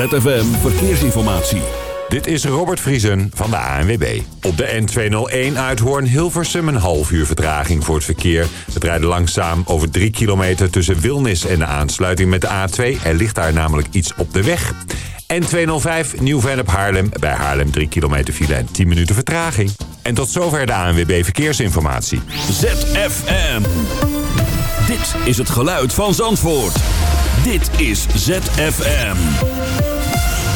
ZFM Verkeersinformatie. Dit is Robert Vriesen van de ANWB. Op de N201 uit Hoorn-Hilversum een half uur vertraging voor het verkeer. Het rijdt langzaam over 3 kilometer tussen Wilnis en de aansluiting met de A2. Er ligt daar namelijk iets op de weg. N205 Nieuw-Vennep Haarlem. Bij Haarlem 3 kilometer file en 10 minuten vertraging. En tot zover de ANWB Verkeersinformatie. ZFM. Dit is het geluid van Zandvoort. Dit is ZFM.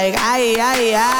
like, aye, aye, aye.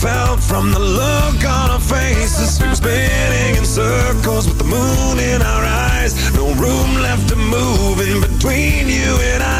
Felt from the look on our faces. We were spinning in circles with the moon in our eyes. No room left to move in between you and I.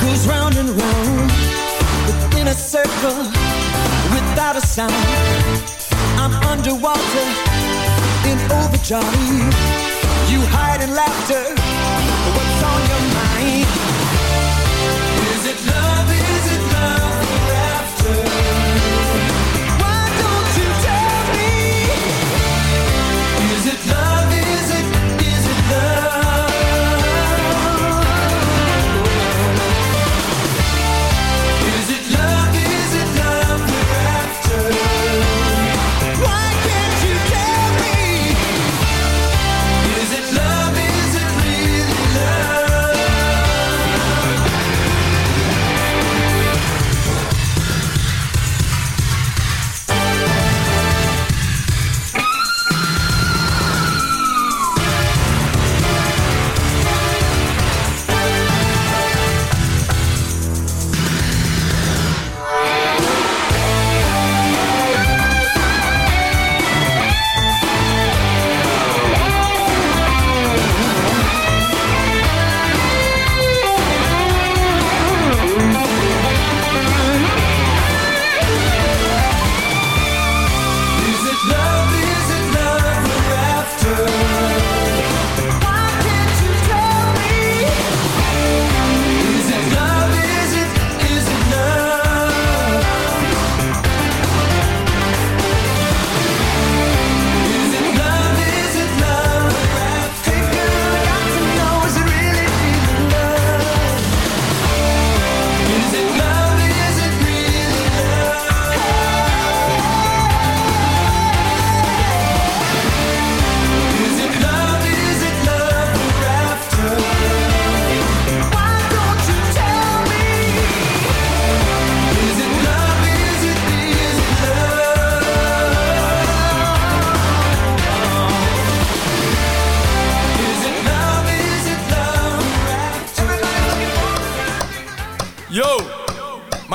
goes round and round within a circle without a sound. I'm underwater in overdrive. You hide in laughter. What's on your mind?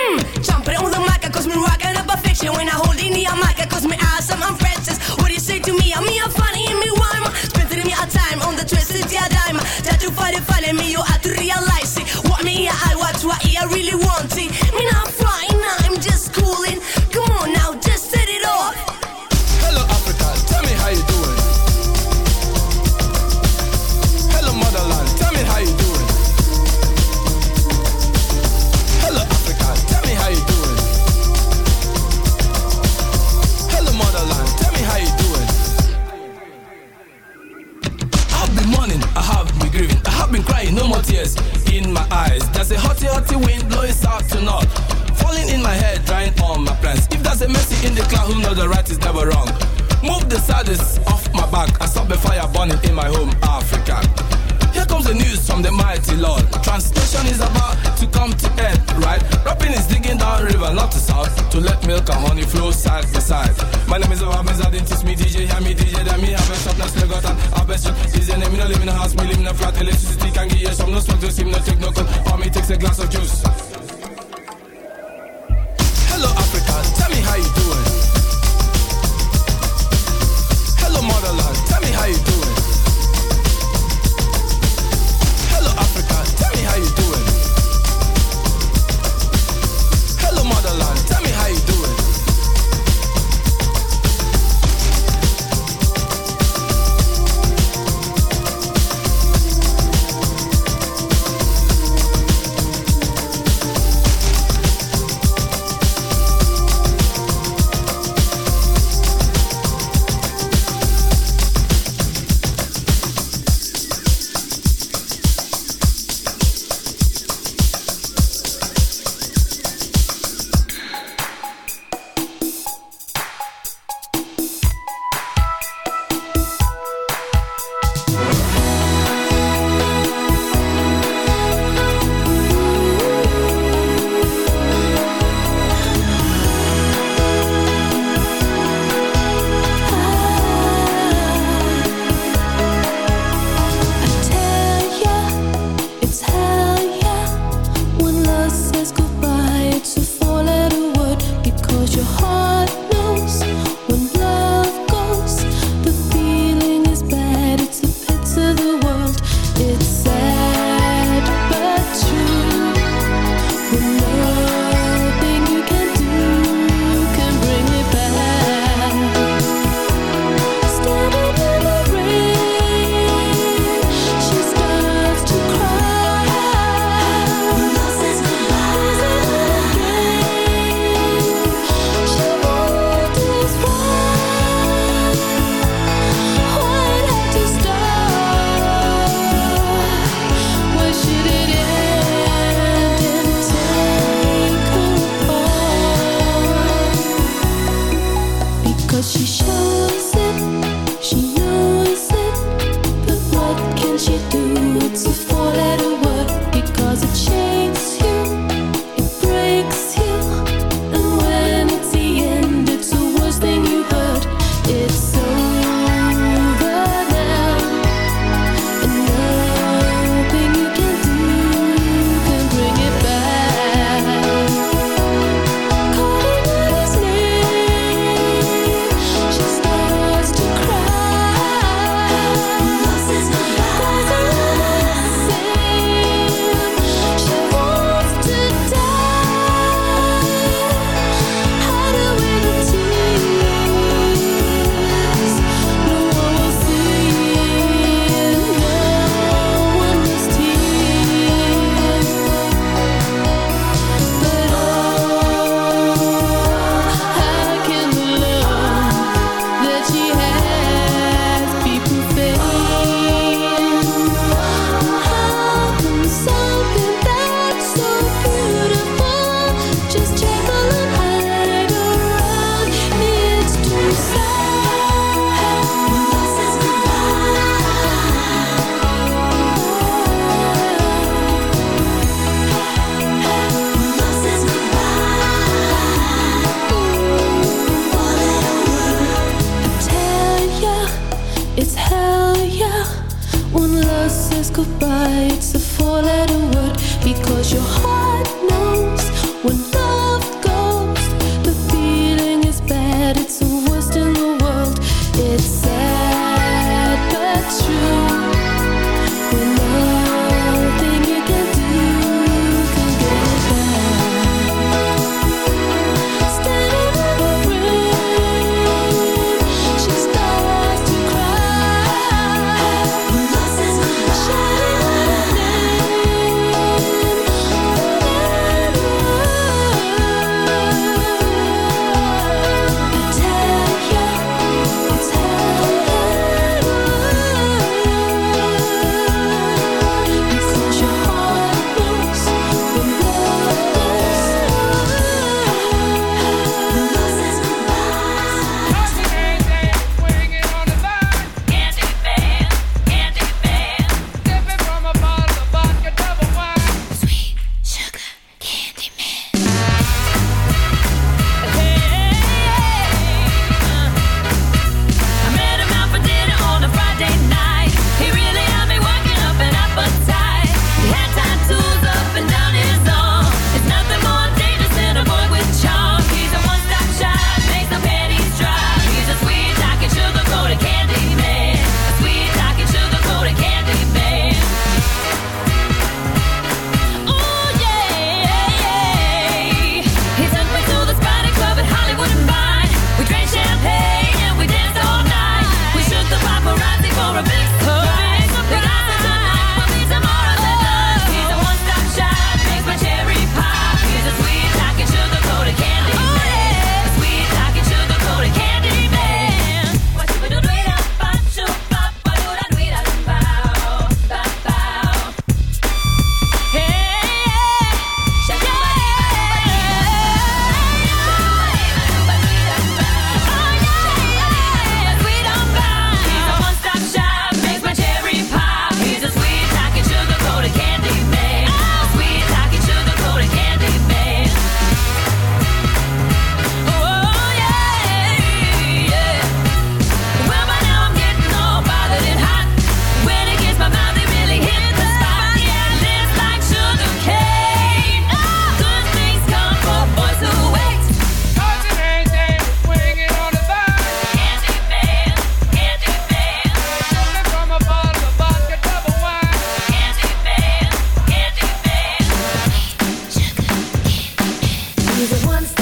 Mm. Jumping on the mic, cause me rocking up a fiction. When I hold in the mic, cause me awesome, I'm Francis. What you say to me? I'm me, I'm funny, and me rhyme. Spending me a time on the twisted yeah dime. That you find it funny, me, you have to realize it. What me, I watch, what I really want it. Me not The ones.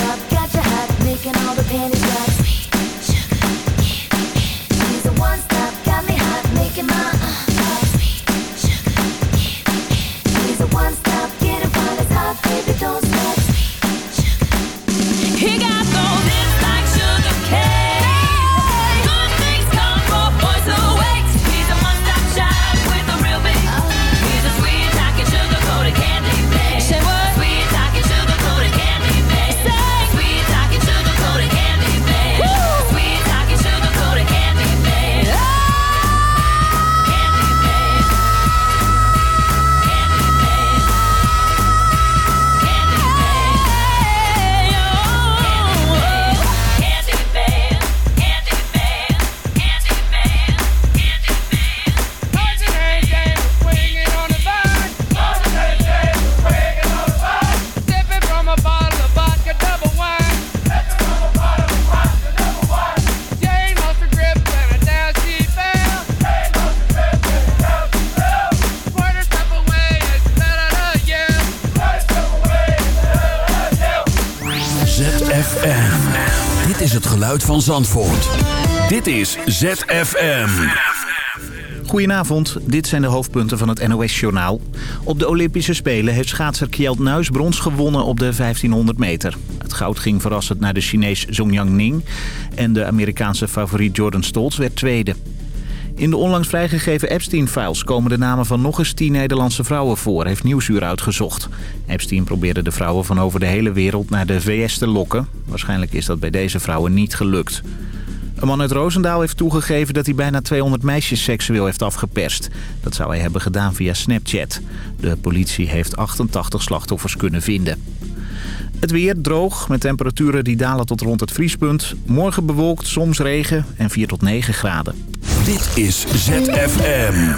Van Zandvoort. Dit is ZFM. Goedenavond, dit zijn de hoofdpunten van het NOS-journaal. Op de Olympische Spelen heeft schaatser Kjeld Nuis brons gewonnen op de 1500 meter. Het goud ging verrassend naar de Chinees Zongyang Ning... en de Amerikaanse favoriet Jordan Stolz werd tweede. In de onlangs vrijgegeven Epstein-files komen de namen van nog eens tien Nederlandse vrouwen voor, heeft Nieuwsuur uitgezocht. Epstein probeerde de vrouwen van over de hele wereld naar de VS te lokken. Waarschijnlijk is dat bij deze vrouwen niet gelukt. Een man uit Roosendaal heeft toegegeven dat hij bijna 200 meisjes seksueel heeft afgeperst. Dat zou hij hebben gedaan via Snapchat. De politie heeft 88 slachtoffers kunnen vinden. Het weer droog met temperaturen die dalen tot rond het vriespunt. Morgen bewolkt, soms regen en 4 tot 9 graden. Dit is ZFM.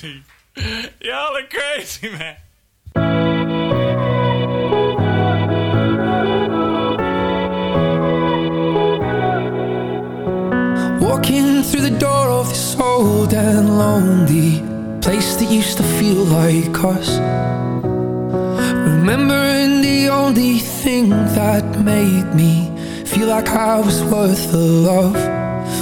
crazy. Y'all are crazy, man. Walking through the door of this old and lonely place that used to feel like us. Remembering the only thing that made me feel like I was worth the love.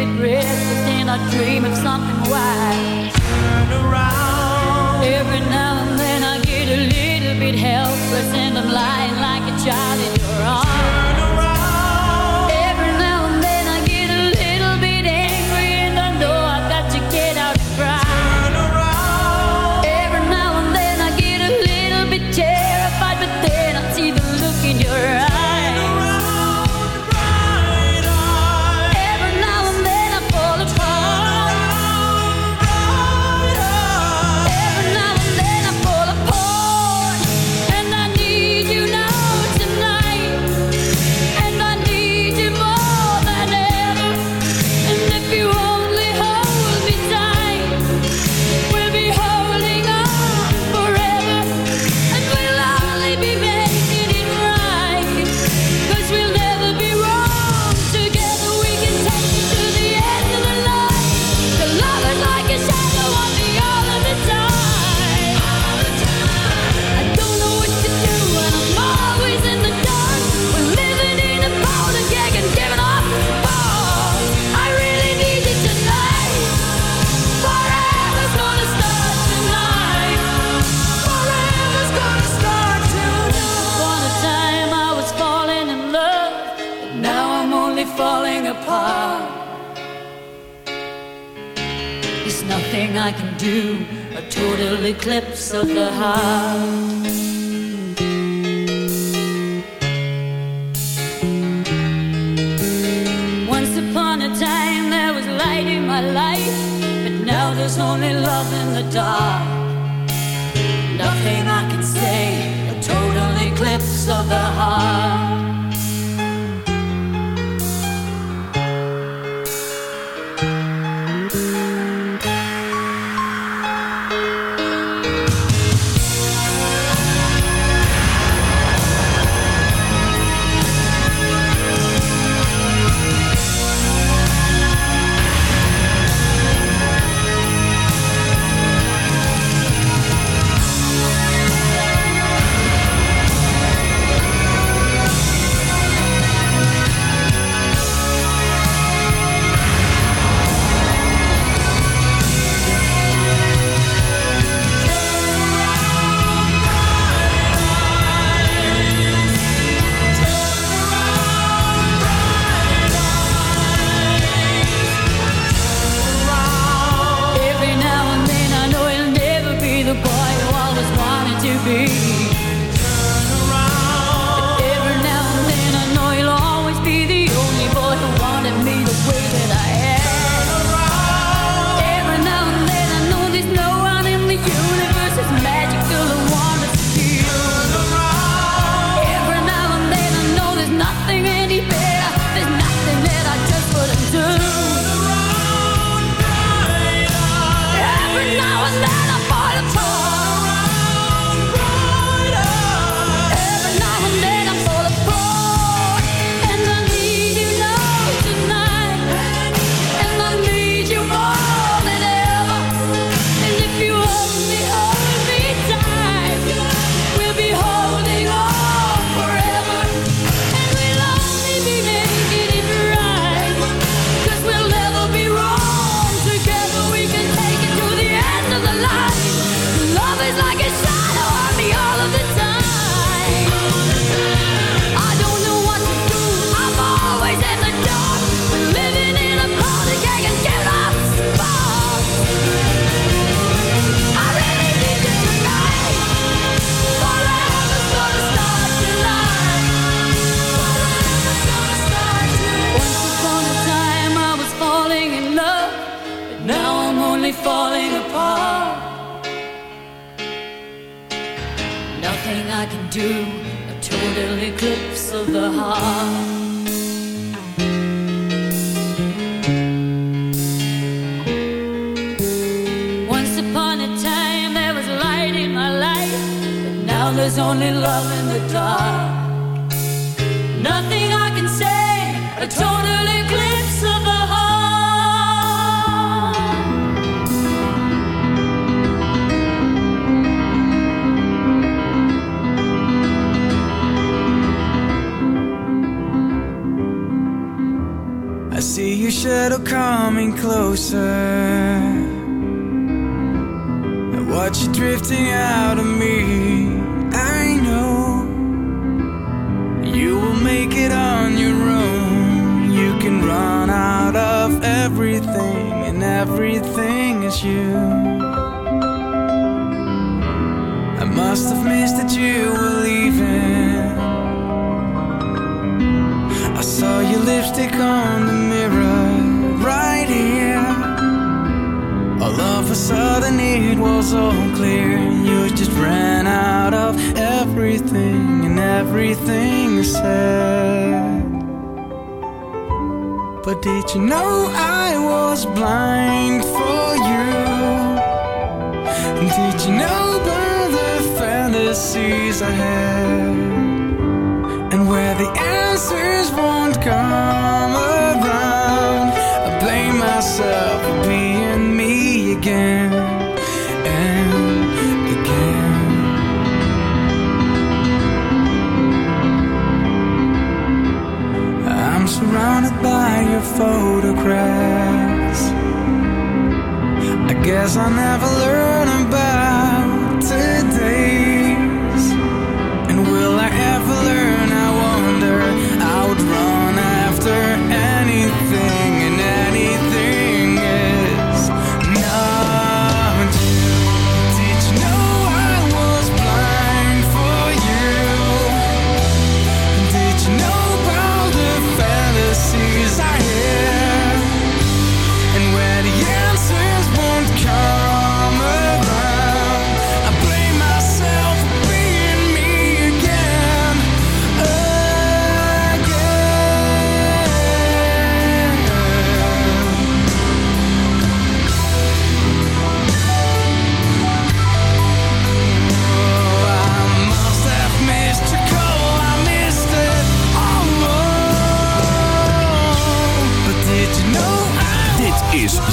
vivid restless in I dream of something wide. Turn around. Every now and then I get a little bit helpless and I'm lying like a child in your arms. total eclipse of the heart. everything and everything is said. But did you know I was blind for you? Did you know by the fantasies I had? And where the answers won't come. photographs. I guess I never learn about.